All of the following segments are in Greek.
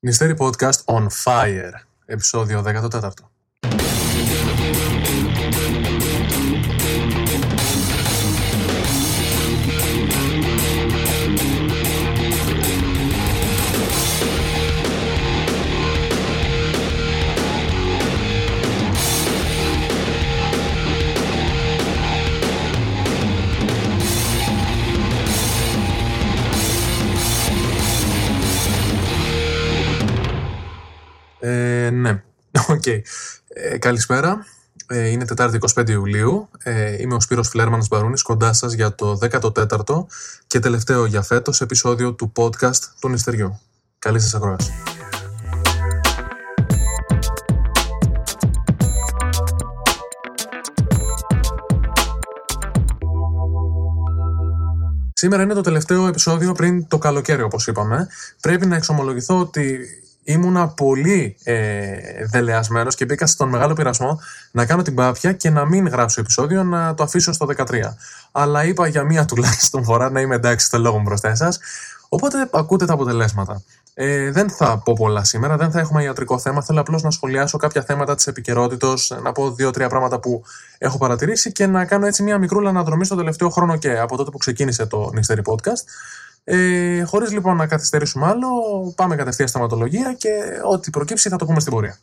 Νηστέρι Podcast on Fire, επεισόδιο 14. Okay. Ε, καλησπέρα. Ε, είναι Τετάρτη 25 Ιουλίου. Ε, είμαι ο Σπύρος Φλέρμανς Μπαρούνης, κοντά σας για το 14ο και τελευταίο για φέτος επεισόδιο του podcast του Νηστεριού. Καλή σας ακρόαση. Σήμερα είναι το τελευταίο επεισόδιο πριν το καλοκαίρι, όπως είπαμε. Πρέπει να εξομολογηθώ ότι ήμουνα πολύ ε, δελεασμένος και μπήκα στον μεγάλο πειρασμό να κάνω την πάπια και να μην γράψω επεισόδιο, να το αφήσω στο 13. Αλλά είπα για μία τουλάχιστον φορά να είμαι εντάξει στο λόγο μου μπροστά σας. Οπότε ακούτε τα αποτελέσματα. Ε, δεν θα πω πολλά σήμερα, δεν θα έχουμε ιατρικό θέμα. Θέλω απλώς να σχολιάσω κάποια θέματα της επικαιρότητα, να πω δύο-τρία πράγματα που έχω παρατηρήσει και να κάνω έτσι μια μικρούλα αναδρομή στο τελευταίο χρόνο και από τότε που ξεκίνησε το Mystery Podcast. Ε, Χωρίς λοιπόν να καθυστερήσουμε άλλο, πάμε κατευθείαν στα ματολογία και ό,τι προκύψει θα το πούμε στην πορεία.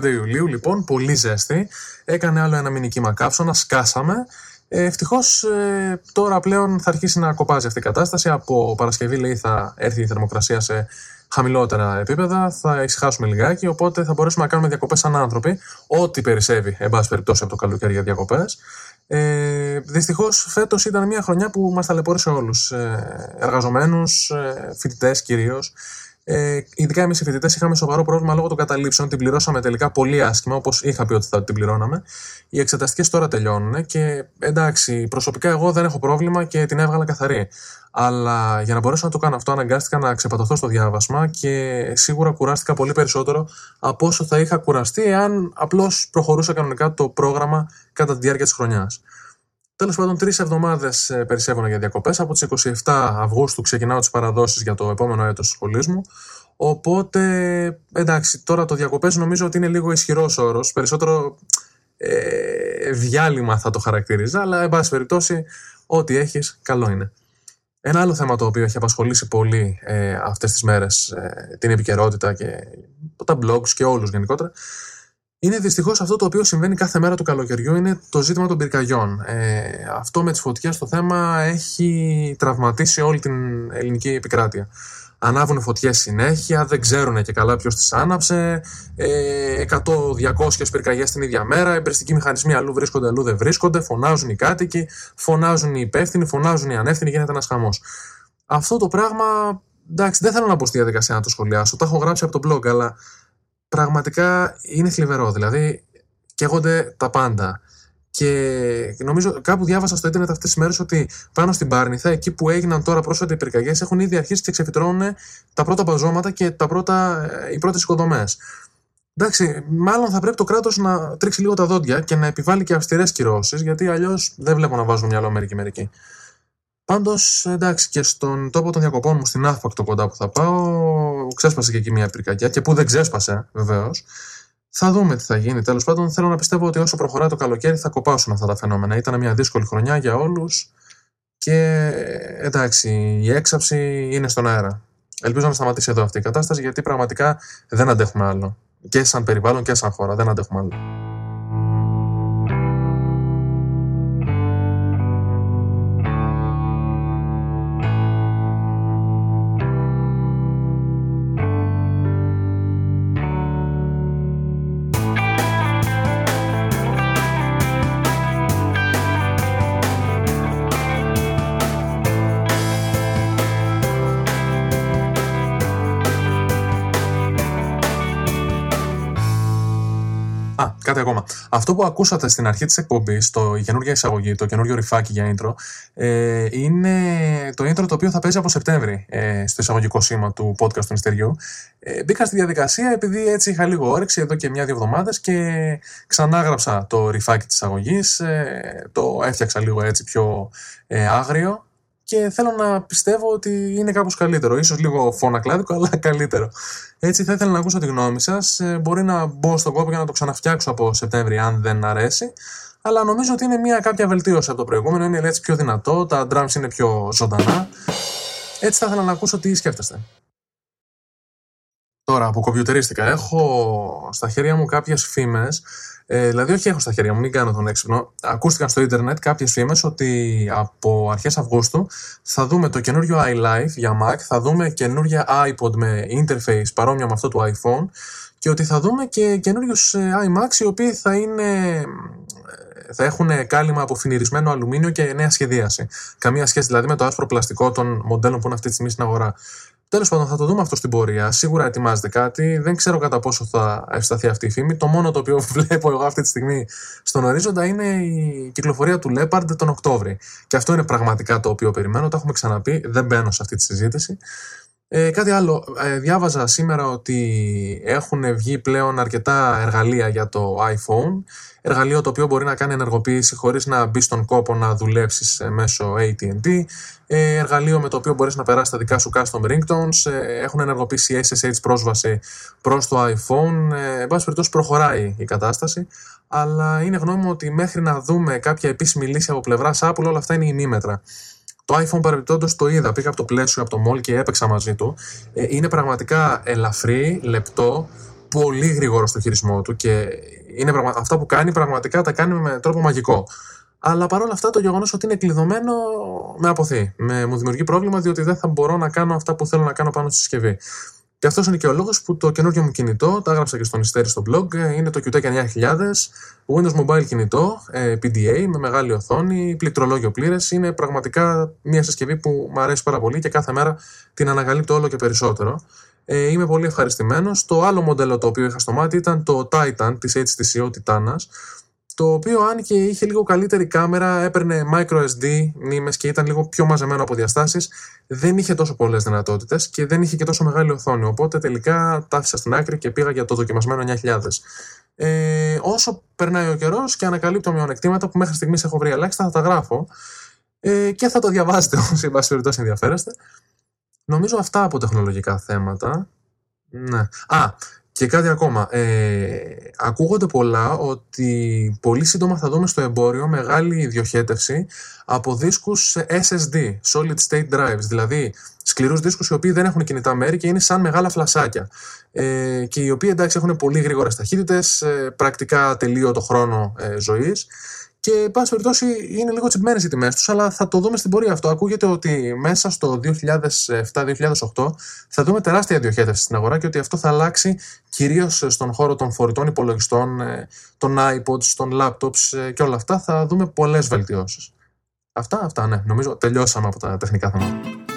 25 Ιουλίου, λοιπόν, πολύ ζέστη. Έκανε άλλο ένα μινι κύμα καύσωνα, σκάσαμε. Ε, Ευτυχώς ε, τώρα πλέον θα αρχίσει να κοπάζει αυτή η κατάσταση. Από Παρασκευή, λέει, θα έρθει η θερμοκρασία σε χαμηλότερα επίπεδα. Θα ησυχάσουμε λιγάκι, οπότε θα μπορέσουμε να κάνουμε διακοπές σαν άνθρωποι. Ό,τι περισσεύει, εν πάση περιπτώσει, από το καλοκαίρι για διακοπές. Ε, Δυστυχώς φέτος ήταν μια χρονιά που μας ταλαιπώρησε όλους. Ε, Εργαζομένους, ε, φοιτητές κυρίως. Ε, ειδικά εμείς οι φοιτητές είχαμε σοβαρό πρόβλημα λόγω των καταλήψεων. Την πληρώσαμε τελικά πολύ άσχημα, όπως είχα πει ότι θα την πληρώναμε. Οι εξεταστικές τώρα τελειώνουν και εντάξει, προσωπικά εγώ δεν έχω πρόβλημα και την έβγαλα καθαρή. Αλλά για να μπορέσω να το κάνω αυτό, αναγκάστηκα να ξεπατωθώ στο διάβασμα και σίγουρα κουράστηκα πολύ περισσότερο από όσο θα είχα κουραστεί εάν απλώς προχωρούσε κανονικά το πρόγραμμα κατά τη διάρκεια της χρονιάς. Τέλος πάντων, τρεις εβδομάδες περισσεύουν για διακοπές. Από τις 27 Αυγούστου ξεκινάω τις παραδόσεις για το επόμενο έτος της σχολής μου. Οπότε, εντάξει, τώρα το διακοπές νομίζω ότι είναι λίγο ισχυρός όρος. Περισσότερο ε, διάλειμμα θα το χαρακτηρίζα, αλλά εν πάση περιπτώσει, ό,τι έχεις, καλό είναι. Ένα άλλο θέμα το οποίο έχει απασχολήσει πολύ ε, αυτές τις μέρες ε, την επικαιρότητα και τα blogs και όλους γενικότερα είναι δυστυχώς αυτό το οποίο συμβαίνει κάθε μέρα του καλοκαιριού είναι το ζήτημα των πυρκαγιών. Ε, αυτό με τις φωτιές το θέμα έχει τραυματίσει όλη την ελληνική επικράτεια. Ανάβουν φωτιές συνέχεια, δεν ξέρουν και καλά ποιος τις άναψε. Ε, 100-200 πυρκαγιές την ίδια μέρα. Εμπριστικοί μηχανισμοί αλλού βρίσκονται, αλλού δεν βρίσκονται. Φωνάζουν οι κάτοικοι, φωνάζουν οι υπεύθυνοι, φωνάζουν οι ανεύθυνοι. Γίνεται ένας χαμός. Αυτό το πράγμα, εντάξει, δεν θέλω να πω στη διαδικασία να το σχολιάσω. Το έχω γράψει από το blog, αλλά πραγματικά είναι θλιβερό. Δηλαδή, καίγονται τα πάντα. Και νομίζω κάπου διάβασα στο Ιντερνετ αυτές τις μέρες ότι πάνω στην Πάρνηθα, εκεί που έγιναν τώρα πρόσφατα οι πυρκαγιές, έχουν ήδη αρχίσει και ξεφυτρώνουν τα πρώτα μπαζώματα και τα πρώτα, οι πρώτες οικοδομές. Εντάξει, μάλλον θα πρέπει το κράτος να τρίξει λίγο τα δόντια και να επιβάλλει και αυστηρές κυρώσεις, γιατί αλλιώς δεν βλέπω να βάζουν μυαλό μερικοί-μερικοί. Πάντως, εντάξει, και στον τόπο των διακοπών μου, στην Άθπακτο κοντά που θα πάω, ξέσπασε και εκεί μια πυρκαγιά και που δεν ξέσπασε βεβαίως. Θα δούμε τι θα γίνει. Τέλος πάντων, θέλω να πιστεύω ότι όσο προχωράει το καλοκαίρι θα κοπάσουν αυτά τα φαινόμενα. Ήταν μια δύσκολη χρονιά για όλους και εντάξει, η έξαψη είναι στον αέρα. Ελπίζω να σταματήσει εδώ αυτή η κατάσταση γιατί πραγματικά δεν αντέχουμε άλλο. Και σαν περιβάλλον και σαν χώρα δεν αντέχουμε άλλο. Αυτό που ακούσατε στην αρχή της εκπομπής, το η καινούργια εισαγωγή, το καινούργιο ρηφάκι για intro, ε, είναι το intro το οποίο θα παίζει από Σεπτέμβρη ε, στο εισαγωγικό σήμα του podcast του Νηστεριού. Ε, μπήκα στη διαδικασία επειδή έτσι είχα λίγο όρεξη εδώ και μια-δύο εβδομάδες και ξανάγραψα το ρηφάκι της εισαγωγής. Ε, το έφτιαξα λίγο έτσι πιο ε, άγριο και θέλω να πιστεύω ότι είναι κάπως καλύτερο. Ίσως λίγο φωνακλάδικο, αλλά καλύτερο. Έτσι θα ήθελα να ακούσω τη γνώμη σας. Ε, μπορεί να μπω στον κόπο για να το ξαναφτιάξω από Σεπτέμβρη αν δεν αρέσει. Αλλά νομίζω ότι είναι μια κάποια βελτίωση από το προηγούμενο. Είναι έτσι πιο δυνατό, τα drums είναι πιο ζωντανά. Έτσι θα ήθελα να ακούσω τι σκέφτεστε. Τώρα, από κομπιουτερίστικα, έχω στα χέρια μου κάποιες φήμες ε, δηλαδή, όχι έχω στα χέρια μου, μην κάνω τον έξυπνο. Ακούστηκαν στο Ιντερνετ κάποιες φήμες ότι από αρχές Αυγούστου θα δούμε το καινούριο iLife για Mac, θα δούμε καινούργια iPod με interface παρόμοια με αυτό του iPhone και ότι θα δούμε και καινούριους ε, iMacs οι οποίοι θα είναι ε, θα έχουν κάλυμα από φινιρισμένο αλουμίνιο και νέα σχεδίαση. Καμία σχέση δηλαδή με το άσπρο πλαστικό των μοντέλων που είναι αυτή τη στιγμή στην αγορά. Τέλος πάντων, θα το δούμε αυτό στην πορεία. Σίγουρα ετοιμάζεται κάτι. Δεν ξέρω κατά πόσο θα ευσταθεί αυτή η φήμη. Το μόνο το οποίο βλέπω εγώ αυτή τη στιγμή στον ορίζοντα είναι η κυκλοφορία του Leopard τον Οκτώβρη. Και αυτό είναι πραγματικά το οποίο περιμένω. Το έχουμε ξαναπεί. Δεν μπαίνω σε αυτή τη συζήτηση. Ε, κάτι άλλο, ε, διάβαζα σήμερα ότι έχουν βγει πλέον αρκετά εργαλεία για το iPhone. Εργαλείο το οποίο μπορεί να κάνει ενεργοποίηση χωρίς να μπει στον κόπο να δουλέψεις ε, μέσω AT&T. Ε, εργαλείο με το οποίο μπορείς να περάσεις τα δικά σου custom ringtones. Ε, έχουν ενεργοποιήσει SSH πρόσβαση προς το iPhone. Ε, εν πάση περιπτώσει προχωράει η κατάσταση. Αλλά είναι γνώμη μου ότι μέχρι να δούμε κάποια επίσημη λύση από πλευράς Apple όλα αυτά είναι ημίμετρα. Το iPhone παρεμπιπτόντως το είδα, πήγα από το πλαίσιο, από το mall και έπαιξα μαζί του. Ε, είναι πραγματικά ελαφρύ, λεπτό, πολύ γρήγορο στο χειρισμό του και είναι πραγμα... αυτά που κάνει πραγματικά τα κάνει με τρόπο μαγικό. Αλλά παρόλα αυτά το γεγονός ότι είναι κλειδωμένο με αποθεί. Με, μου δημιουργεί πρόβλημα διότι δεν θα μπορώ να κάνω αυτά που θέλω να κάνω πάνω στη συσκευή. Και αυτός είναι και ο λόγος που το καινούργιο μου κινητό, τα έγραψα και στον Ιστέρι στο blog, είναι το QTEC 9000, Windows Mobile κινητό, ε, PDA, με μεγάλη οθόνη, πληκτρολόγιο πλήρες. Είναι πραγματικά μια συσκευή που μου αρέσει πάρα πολύ και κάθε μέρα την ανακαλύπτω όλο και περισσότερο. Ε, είμαι πολύ ευχαριστημένος. Το άλλο μοντέλο το οποίο είχα στο μάτι ήταν το Titan της HTC, ο Titanas, το οποίο αν και είχε λίγο καλύτερη κάμερα, έπαιρνε micro SD μνήμες και ήταν λίγο πιο μαζεμένο από διαστάσεις, δεν είχε τόσο πολλές δυνατότητες και δεν είχε και τόσο μεγάλη οθόνη, οπότε τελικά τα άφησα στην άκρη και πήγα για το δοκιμασμένο 9000. Ε, όσο περνάει ο καιρός και ανακαλύπτω μειονεκτήματα που μέχρι στιγμής έχω βρει ελάχιστα, θα τα γράφω ε, και θα το διαβάσετε όσοι εν πάση περιπτώσει ενδιαφέρεστε. Νομίζω αυτά από τεχνολογικά θέματα. Ναι. Α, και κάτι ακόμα. Ε, ακούγονται πολλά ότι πολύ σύντομα θα δούμε στο εμπόριο μεγάλη διοχέτευση από δίσκους SSD, Solid State Drives, δηλαδή σκληρούς δίσκους οι οποίοι δεν έχουν κινητά μέρη και είναι σαν μεγάλα φλασάκια. Ε, και οι οποίοι εντάξει έχουν πολύ γρήγορες ταχύτητες, ε, πρακτικά το χρόνο ε, ζωής και, εν πάση περιπτώσει, είναι λίγο τσιμπημένες οι τιμές τους, αλλά θα το δούμε στην πορεία αυτό. Ακούγεται ότι μέσα στο 2007-2008 θα δούμε τεράστια διοχέτευση στην αγορά και ότι αυτό θα αλλάξει κυρίως στον χώρο των φορητών υπολογιστών, ε, των iPods, των laptops ε, και όλα αυτά. Θα δούμε πολλές βελτιώσεις. Αυτά, αυτά, ναι. Νομίζω τελειώσαμε από τα τεχνικά θέματα.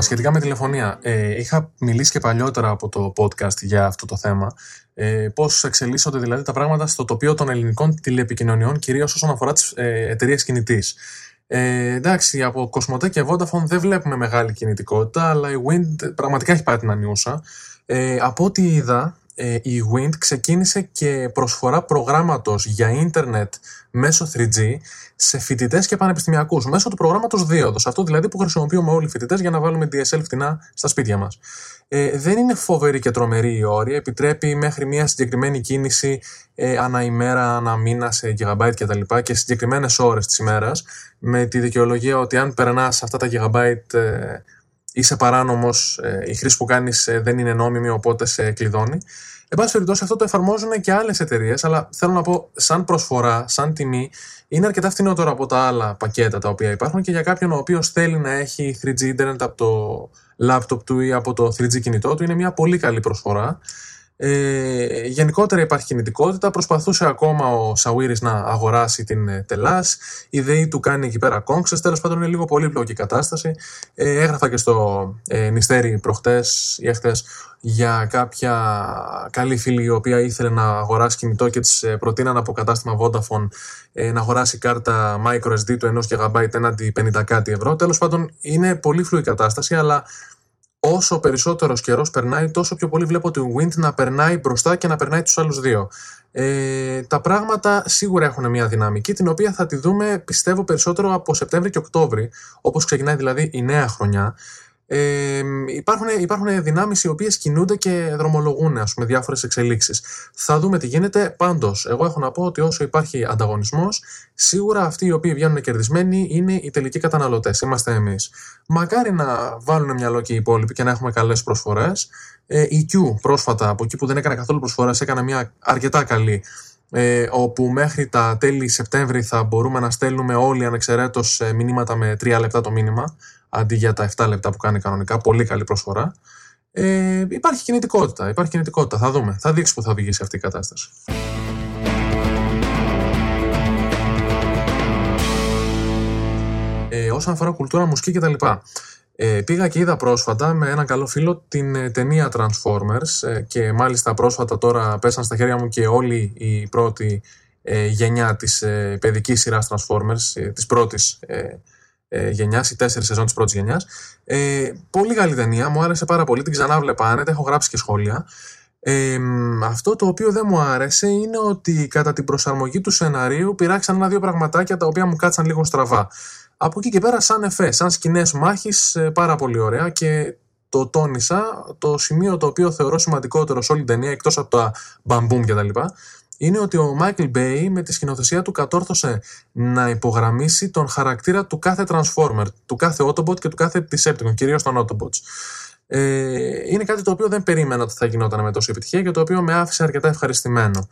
Σχετικά με τηλεφωνία. Ε, είχα μιλήσει και παλιότερα από το podcast για αυτό το θέμα. Ε, Πώς εξελίσσονται δηλαδή τα πράγματα στο τοπίο των ελληνικών τηλεπικοινωνιών, κυρίως όσον αφορά τις ε, εταιρείες κινητής. Ε, εντάξει, από Κοσμοτέ και Vodafone δεν βλέπουμε μεγάλη κινητικότητα, αλλά η Wind πραγματικά έχει πάρει την ανιούσα. Ε, από ό,τι είδα, ε, η Wind ξεκίνησε και προσφορά προγράμματος για ίντερνετ μέσω 3G σε φοιτητές και πανεπιστημιακούς μέσω του προγράμματος δίωδος. Αυτό δηλαδή που χρησιμοποιούμε όλοι οι φοιτητές για να βάλουμε DSL φτηνά στα σπίτια μας. Ε, δεν είναι φοβερή και τρομερή η όρια. Επιτρέπει μέχρι μια συγκεκριμένη κίνηση ε, ανά ημέρα, ανά μήνα σε gigabyte κτλ. Και, και συγκεκριμένες ώρες της ημέρας. Με τη δικαιολογία ότι αν περνάς αυτά τα gigabyte ε, είσαι παράνομος, η χρήση που κάνεις δεν είναι νόμιμη οπότε σε κλειδώνει. Εν πάση περιπτώσει, αυτό το εφαρμόζουν και άλλες εταιρείες, αλλά θέλω να πω, σαν προσφορά, σαν τιμή, είναι αρκετά φθηνότερο από τα άλλα πακέτα τα οποία υπάρχουν και για κάποιον ο οποίος θέλει να έχει 3G Internet από το laptop του ή από το 3G κινητό του, είναι μια πολύ καλή προσφορά. Ε, γενικότερα υπάρχει κινητικότητα. Προσπαθούσε ακόμα ο Σαουίρης να αγοράσει την ε, Τελάς. Η ΔΕΗ του κάνει εκεί πέρα κόμξε. Τέλος πάντων, είναι λίγο πολύπλοκη η κατάσταση. Ε, έγραφα και στο ε, νηστέρι προχτές ή εχθές για κάποια καλή φίλη η οποία ήθελε να αγοράσει κινητό και της ε, προτείναν από κατάστημα Vodafone ε, να αγοράσει κάρτα microSD του 1 GB έναντι 50 κάτι ευρώ. Τέλος πάντων, είναι πολύ φλουή κατάσταση, αλλά όσο περισσότερος καιρός περνάει, τόσο πιο πολύ βλέπω την Wind να περνάει μπροστά και να περνάει τους άλλους δύο. Ε, τα πράγματα σίγουρα έχουν μια δυναμική, την οποία θα τη δούμε πιστεύω περισσότερο από Σεπτέμβρη και Οκτώβρη, όπως ξεκινάει δηλαδή η νέα χρονιά. Ε, υπάρχουν, υπάρχουν δυνάμεις οι οποίες κινούνται και δρομολογούν ας πούμε, διάφορες εξελίξεις. Θα δούμε τι γίνεται. Πάντως, εγώ έχω να πω ότι όσο υπάρχει ανταγωνισμός, σίγουρα αυτοί οι οποίοι βγαίνουν κερδισμένοι είναι οι τελικοί καταναλωτές. Είμαστε εμείς. Μακάρι να βάλουν μυαλό και οι υπόλοιποι και να έχουμε καλές προσφορές. Ε, η Q πρόσφατα, από εκεί που δεν έκανε καθόλου προσφορές, έκανε μια αρκετά καλή ε, όπου μέχρι τα τέλη Σεπτέμβρη θα μπορούμε να στέλνουμε όλοι ανεξαιρέτως ε, μηνύματα με 3 λεπτά το μήνυμα αντί για τα 7 λεπτά που κάνει κανονικά. Πολύ καλή προσφορά. Ε, υπάρχει κινητικότητα. Υπάρχει κινητικότητα. Θα δούμε. Θα δείξει που θα οδηγήσει αυτή η κατάσταση. Ε, όσον αφορά κουλτούρα, μουσική κτλ. Ε, πήγα και είδα πρόσφατα με έναν καλό φίλο την ε, ταινία Transformers ε, και μάλιστα πρόσφατα τώρα πέσαν στα χέρια μου και όλη η πρώτη ε, γενιά της ε, παιδικής σειράς Transformers, ε, της πρώτης ε, γενιάς, οι τέσσερις σεζόν της πρώτης γενιάς. Ε, πολύ καλή ταινία, μου άρεσε πάρα πολύ. Την ξανάβλεπα άνετα, έχω γράψει και σχόλια. Ε, αυτό το οποίο δεν μου άρεσε είναι ότι κατά την προσαρμογή του σεναρίου πειράξαν ένα-δύο πραγματάκια τα οποία μου κάτσαν λίγο στραβά. Από εκεί και πέρα, σαν εφέ, σαν σκηνές μάχης, ε, πάρα πολύ ωραία και το τόνισα. Το σημείο το οποίο θεωρώ σημαντικότερο σε όλη την ταινία, εκτός από τα μπαμπούμ κτλ., είναι ότι ο Μάικλ Μπέι με τη σκηνοθεσία του κατόρθωσε να υπογραμμίσει τον χαρακτήρα του κάθε Transformer, του κάθε Autobot και του κάθε Decepticon, κυρίως των Autobots. Ε, είναι κάτι το οποίο δεν περίμενα ότι θα γινόταν με τόση επιτυχία και το οποίο με άφησε αρκετά ευχαριστημένο.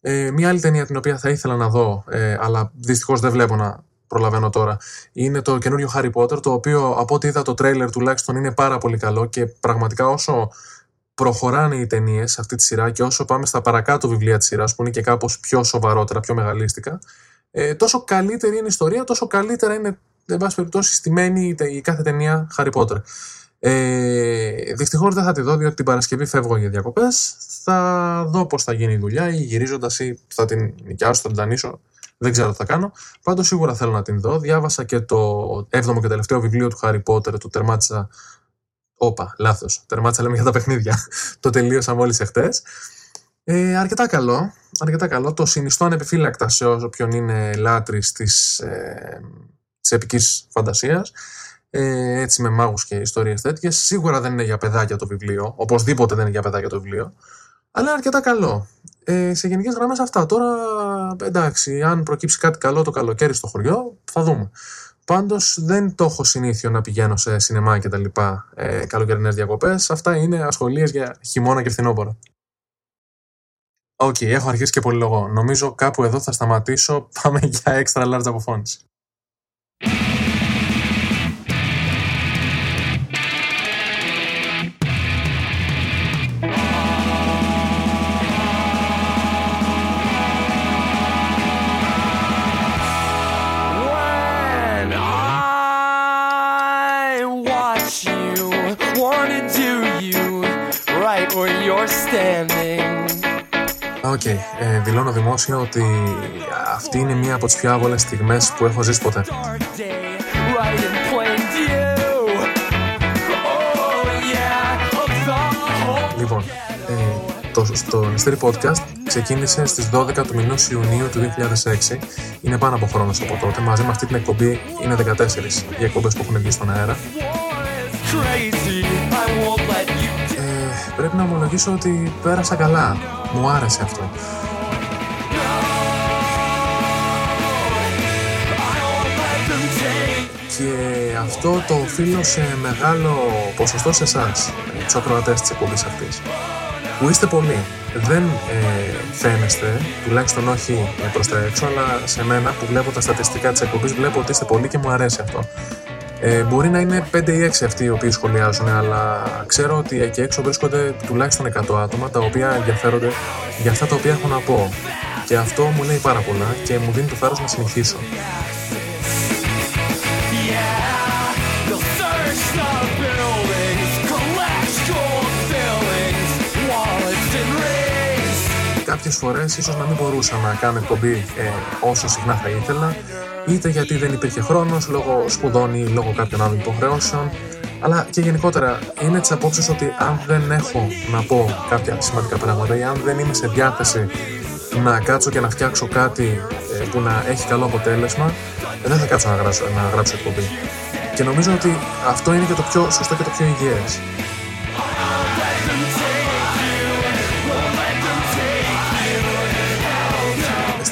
Ε, μια άλλη ταινία την οποία θα ήθελα να δω, ε, αλλά δυστυχώς δεν βλέπω να προλαβαίνω τώρα, είναι το καινούριο Harry Potter, το οποίο από ό,τι είδα το τρέιλερ τουλάχιστον είναι πάρα πολύ καλό και πραγματικά όσο προχωράνε οι ταινίες σε αυτή τη σειρά και όσο πάμε στα παρακάτω βιβλία της σειράς, που είναι και κάπως πιο σοβαρότερα, πιο μεγαλίστικα, ε, τόσο καλύτερη είναι η ιστορία, τόσο καλύτερα είναι, εν πάση περιπτώσει, στημένη η κάθε ταινία Harry Potter. Ε, Δυστυχώς δεν θα τη δω, διότι την Παρασκευή φεύγω για διακοπές. Θα δω πώς θα γίνει η δουλειά, ή γυρίζοντας, ή θα την νοικιάσω, θα την δανείσω. Δεν ξέρω τι θα κάνω. Πάντως σίγουρα θέλω να την δω. Διάβασα και το 7ο και τελευταίο βιβλίο του Harry Potter, του τερμάτισα Όπα, λάθος. Τερμάτισα λέμε για τα παιχνίδια. το τελείωσα μόλις εχθές. Ε, αρκετά καλό. Αρκετά καλό. Το συνιστώ ανεπιφύλακτα σε όποιον είναι λάτρης της ε, επικής φαντασίας. Ε, έτσι με μάγους και ιστορίες τέτοιες. Σίγουρα δεν είναι για παιδάκια το βιβλίο. Οπωσδήποτε δεν είναι για παιδάκια το βιβλίο. Αλλά είναι αρκετά καλό. Ε, σε γενικές γραμμές αυτά. Τώρα εντάξει, αν προκύψει κάτι καλό το καλοκαίρι στο χωριό, θα δούμε. Πάντως δεν το έχω συνήθειο να πηγαίνω σε σινεμά και τα λοιπά ε, καλοκαιρινές διακοπές. Αυτά είναι ασχολίες για χειμώνα και φθινόπωρο. Ok, okay, έχω αρχίσει και πολυλογώ. Νομίζω κάπου εδώ θα σταματήσω. Πάμε για extra large αποφώνηση. Ok, okay. ε, δηλώνω δημόσια ότι αυτή είναι μία από τις πιο άβολες στιγμές που έχω ζήσει ποτέ. Λοιπόν, ε, το, το Νυστέρι Podcast ξεκίνησε στις 12 του μηνός Ιουνίου του 2006. Είναι πάνω από χρόνος από τότε. Μαζί με αυτή την εκπομπή είναι 14 οι εκπομπές που έχουν βγει στον αέρα πρέπει να ομολογήσω ότι πέρασα καλά. Μου άρεσε αυτό. και αυτό το οφείλω σε μεγάλο ποσοστό σε εσάς, τους ακροατές της εκπομπής αυτής. Που είστε πολλοί. Δεν ε, φαίνεστε, τουλάχιστον όχι προ τα έξω, αλλά σε μένα που βλέπω τα στατιστικά της εκπομπής, βλέπω ότι είστε πολλοί και μου αρέσει αυτό. Ε, μπορεί να είναι 5 ή 6 αυτοί οι οποίοι σχολιάζουν, αλλά ξέρω ότι εκεί έξω βρίσκονται τουλάχιστον 100 άτομα τα οποία ενδιαφέρονται για αυτά τα οποία έχω να πω. Και αυτό μου λέει πάρα πολλά και μου δίνει το θάρρος να συνεχίσω. Κάποιες φορές ίσως να μην μπορούσα να κάνω εκπομπή ε, όσο συχνά θα ήθελα είτε γιατί δεν υπήρχε χρόνος λόγω σπουδών ή λόγω κάποιων άλλων υποχρεώσεων αλλά και γενικότερα είναι της απόψης ότι αν δεν έχω να πω κάποια σημαντικά πράγματα ή αν δεν είμαι σε διάθεση να κάτσω και να φτιάξω κάτι ε, που να έχει καλό αποτέλεσμα, ε, δεν θα κάτσω να γράψω, να γράψω εκπομπή. Και νομίζω ότι αυτό είναι και το πιο σωστό και το πιο υγιές.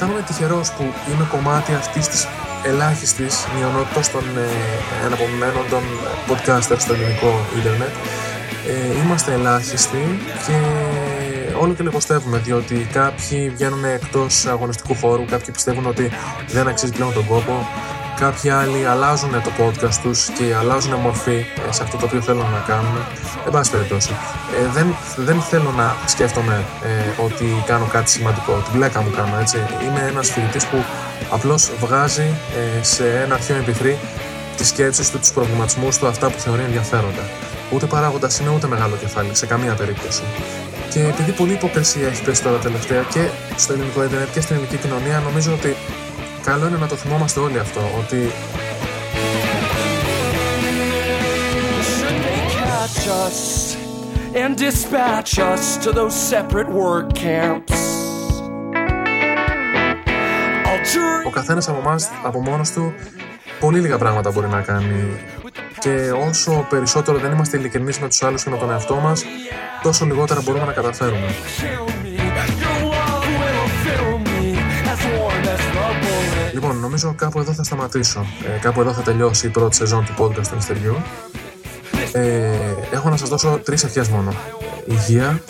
Αισθάνομαι τυχερός που είμαι κομμάτι αυτής της ελάχιστης μειονότητας των ε, των podcasters στο ελληνικό ίντερνετ. Ε, είμαστε ελάχιστοι και όλο και λιγοστεύουμε διότι κάποιοι βγαίνουν εκτός αγωνιστικού χώρου, κάποιοι πιστεύουν ότι δεν αξίζει πλέον τον κόπο, κάποιοι άλλοι αλλάζουν το podcast τους και αλλάζουν μορφή ε, σε αυτό το οποίο θέλουν να κάνουν. Εν πάση περιπτώσει, ε, δεν, δεν θέλω να σκέφτομαι ε, ότι κάνω κάτι σημαντικό, την πλέκα μου κάνω έτσι. Είμαι ένας φοιτητής που απλώς βγάζει ε, σε ένα αρχαίο επιθρή τις σκέψεις του, τους προβληματισμούς του, αυτά που θεωρεί ενδιαφέροντα. Ούτε παράγοντας είναι ούτε μεγάλο κεφάλι, σε καμία περίπτωση. Και επειδή πολλή υποκρισία έχει πέσει τώρα τελευταία και στο ελληνικό Ιντερνετ και στην ελληνική κοινωνία, νομίζω ότι καλό είναι να το θυμόμαστε όλοι αυτό. Ότι and dispatch us to those separate work camps; Ο καθένας από εμάς, από μόνος του, πολύ λίγα πράγματα μπορεί να κάνει και όσο περισσότερο δεν είμαστε ειλικρινείς με τους άλλους και με τον εαυτό μας, τόσο λιγότερα μπορούμε να καταφέρουμε. Λοιπόν, νομίζω κάπου εδώ θα σταματήσω. Ε, κάπου εδώ θα τελειώσει η πρώτη σεζόν του podcast του Μιστεριού. Ε, έχω να σας δώσω τρεις ευχές μόνο. Υγεία,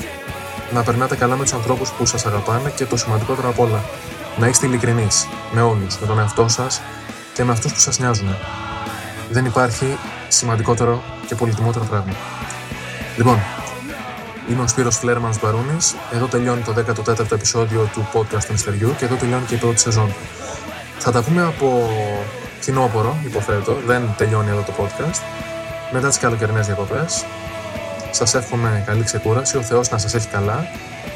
να περνάτε καλά με τους ανθρώπους που σας αγαπάνε και το σημαντικότερο απ' όλα, να είστε ειλικρινείς με όλους, με τον εαυτό σας και με αυτούς που σας νοιάζουν. Δεν υπάρχει σημαντικότερο και πολύτιμότερο πράγμα. Λοιπόν, είμαι ο Σπύρος Φλέρμανς Μπαρούνης, εδώ τελειώνει το 14ο επεισόδιο του podcast του Μιστεριού και εδώ τελειώνει και η πρώτη σεζόν. Θα τα πούμε από κοινόπορο, υποθέτω, δεν τελειώνει εδώ το podcast, μετά τις καλοκαιρινές διακοπές. Σας εύχομαι καλή ξεκούραση, ο Θεός να σας έχει καλά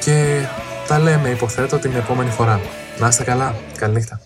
και τα λέμε υποθέτω την επόμενη φορά. Να είστε καλά, καλή νύχτα.